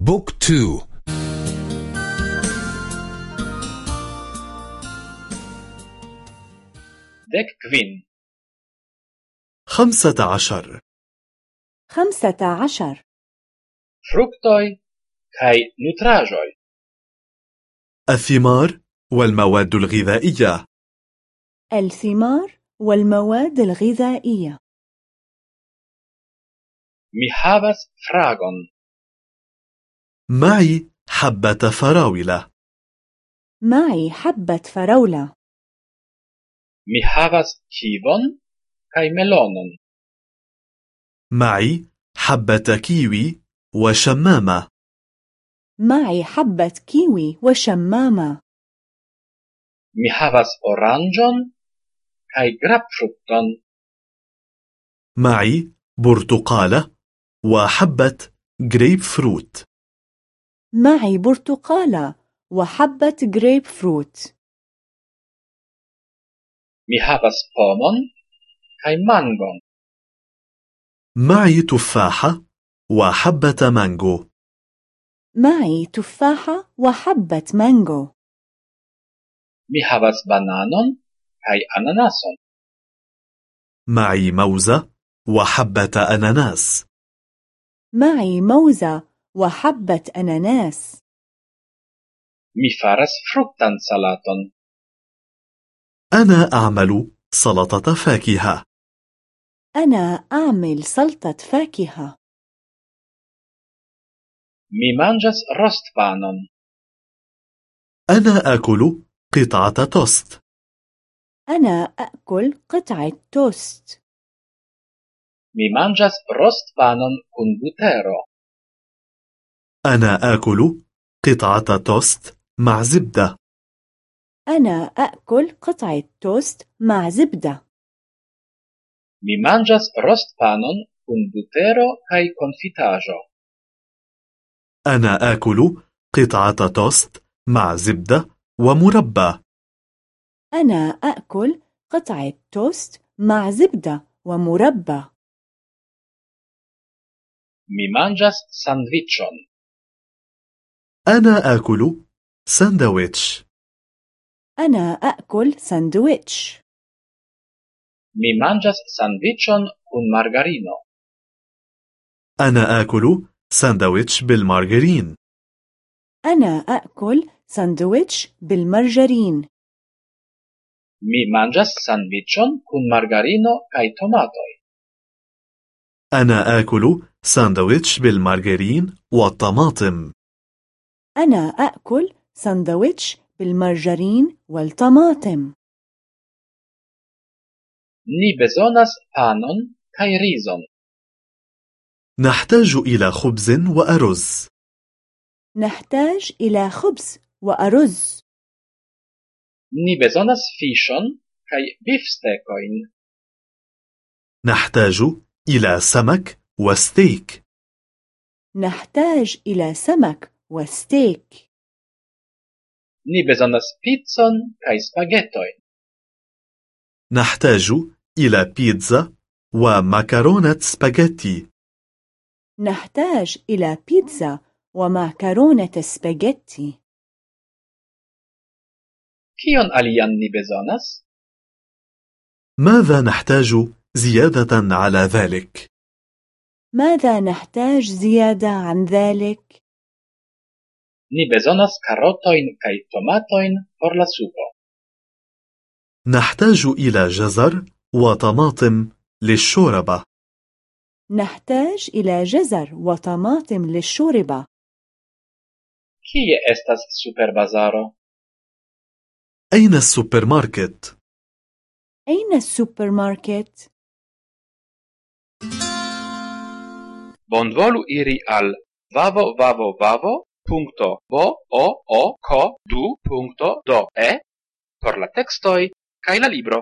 Book two. Dek kvin. خمسة عشر. خمسة عشر. Fruktoj kaj nutraĵoj. الثمار والمواد الغذائية. الثمار والمواد الغذائية. Mi havas fragon معي حبة فراولة. معي حبة فراولة. Mi havas kivon kaj melonon معي حبة كيوي وشمامة. معي حبة كيوي وشمامة. Mi havas oranĝon kaj grapfrukton معي برتقالة وحبة جريب فروت معي برتقالة وحبة جريب فروت Mi havas pomon kaj mangon معي تفاحة وحبة مانجو معي تفاحة وحبة مانجو Mi havas bananon kaj ananason معي موزة وحبة أناناس. معي موزة وحبة أناناس. Mi faras fruktan salaton أنا أعمل سلطة فاكهة. أنا أعمل سلطة فاكهة. Mi manĝas rost panon أنا آكل قطعة توست. أنا أأكل قطعة توست. manĝas rostpanon kun butero أنا آكل قطعة توست مع زبدة أنا أأكل قطعة توست مع زبدة Mi manĝas rostpanon kun butero kaj konfitaĵo. أنا آكل قطعة توست مع زبدة ومربى أنا أأكل قطعة توست مع زبدة ومربى Mi manĝas sandviĉon. أنا آكل ساندويتش. أنا أأكل ساندويتش. Mi manĝas sandviĉon kun margarino. أنا آكل ساندويتش بالمارغرين. أنا أأكل ساندويتش بالمرجرين. Mi manĝas sandviĉon kun margarino kaj tomatoj. أنا آكل ساندويتش بالمارغرين والطماطم. أنا أأكل ساندويتش بالمرجرين والطماطم Ni bezonas panon kaj rizon. نحتاج إلى خبز وأرز نحتاج إلى خبز وأرز Ni bezonas fiŝon kaj bifstekojn. نحتاج إلى سمك وستيك نحتاج إلى سمك وستيك Ni bezonas picon kaj spagetojn. نحتاج إلى بيتزا ومكرونة سباجيتي نحتاج إلى بيتزا ومعكرونة سباجيتي Kion alian ni bezonas? ماذا نحتاج زيادة على ذلك؟ ماذا نحتاج زيادة عن ذلك؟ Ni bezonas karotojn kaj tomatojn por la supo. نحتاج إلى جزر وطماطم للشوربة نحتاج إلى جزر وطماطم للشوربة Kie estas superbazaro? أين السوبر ماركت؟ أين السوبر ماركت؟ Bonvolu iri al punto bo o o ko du punto do e por la textoj kai la libro.